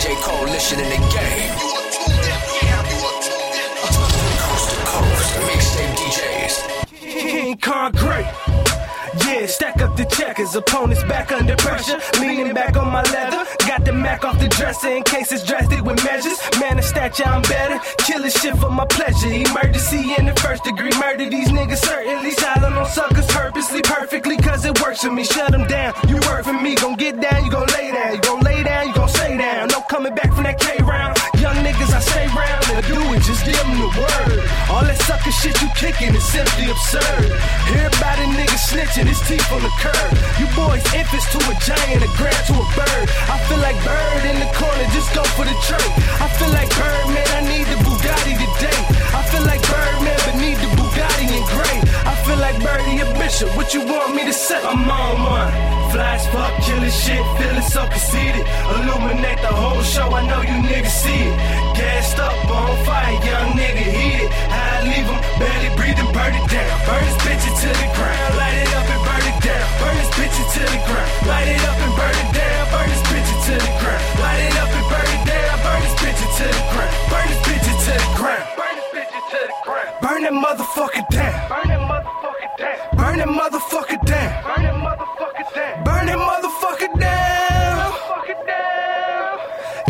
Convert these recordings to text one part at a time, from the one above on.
DJ Coalition in the game. You are yeah, you are to DJs. Concrete. Yeah, stack up the checkers. Opponents back under pressure. Leaning back on my leather. Got the Mac off the dresser in case it's drastic with measures. Man of stature, I'm better. Killing shit for my pleasure. Emergency in the first degree. Murder these niggas certainly. Silent on suckers purposely, perfectly, cause it works for me. Shut them down. You work for me. Gon' get down, you gon' lay down. You gon' lay and do it. Just give them the word. All that sucker shit you kicking is simply absurd. Everybody nigga snitching, his teeth on the curb. You boys infants to a giant, a grand to a bird. I feel like bird in the corner, just go for the trade. I feel like bird, man, I need the Bugatti today. I feel like bird, man, but need the Bugatti in gray. I feel like birdie a bishop, what you want me to say? I'm on one. Flash fuck, killing shit, feeling so conceited. Illuminate the whole show, I know you niggas see it. Gassed that motherfucker down. Burn that motherfucker down. Burn that motherfucker down. Burn that motherfucker down. Burn that motherfucker down.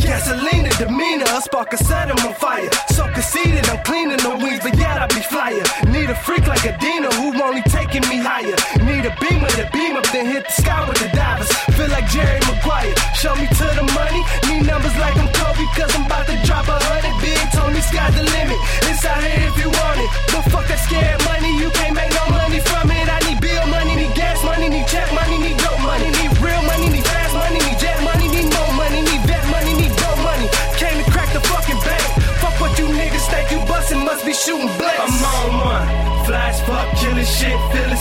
Gasolina demeanor, a spark a set 'em on fire. So conceited, I'm cleaning the wings, but yet I be flyer. Need a freak like a Dina who only taking me higher. Need a beamer to beam up, then hit the sky with the divers. Feel like Jerry Maguire. Show me to the money, need numbers like I'm Kobe, cause I'm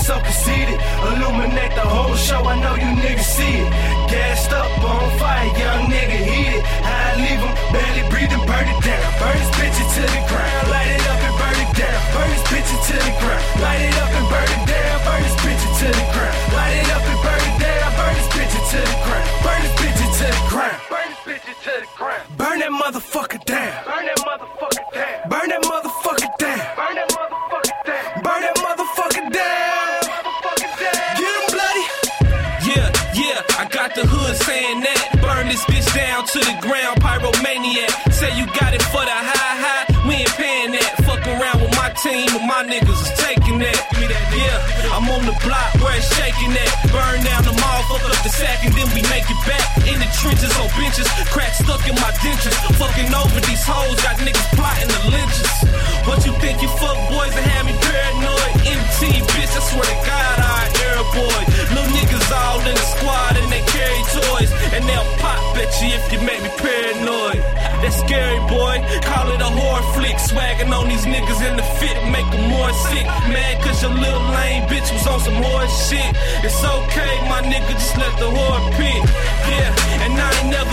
so conceited. Illuminate the whole show, I know you niggas see it. Gassed up, on fire, young nigga heated. How I leave 'em barely breathing, burn it down. Burn this bitch to the ground, light it up and burn it down. Burn this bitch to the ground, light it up and burn it down. Burn this bitch to the ground, light it up and burn it down. Burn this bitch to the ground, burn this bitch to the ground. Burn this bitch to the ground. Burn that motherfucker down. Burn that motherfucker down. Burn that motherfucker got the hood saying that. Burn this bitch down to the ground, pyromaniac. Say you got it for the high high, we ain't paying that. Fuck around with my team, and my niggas is taking that. Give me that, yeah. I'm on the block where it's shaking at. Burn down the mall, fuck up the sack, and then we make it back. In the trenches on benches, crack stuck in my dentures. Fucking over these hoes, got niggas plotting the lynches. What you think you fuck boys that have me you make me paranoid. That's scary, boy. Call it a horror flick. Swagging on these niggas in the fit, make them more sick. Man, cause your little lame bitch was on some horse shit. It's okay, my nigga, just let the whore pick. Yeah, and I ain't never